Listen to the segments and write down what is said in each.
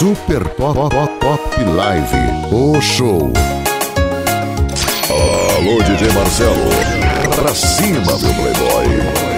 Super Pop Pop Pop Live. O show. Alô, DJ Marcelo. Pra cima, meu playboy.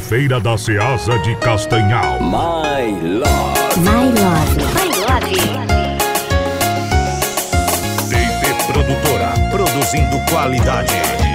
Feira da Ceasa de Castanhal. My Love. My Love. My Love. DP Produtora, produzindo qualidade.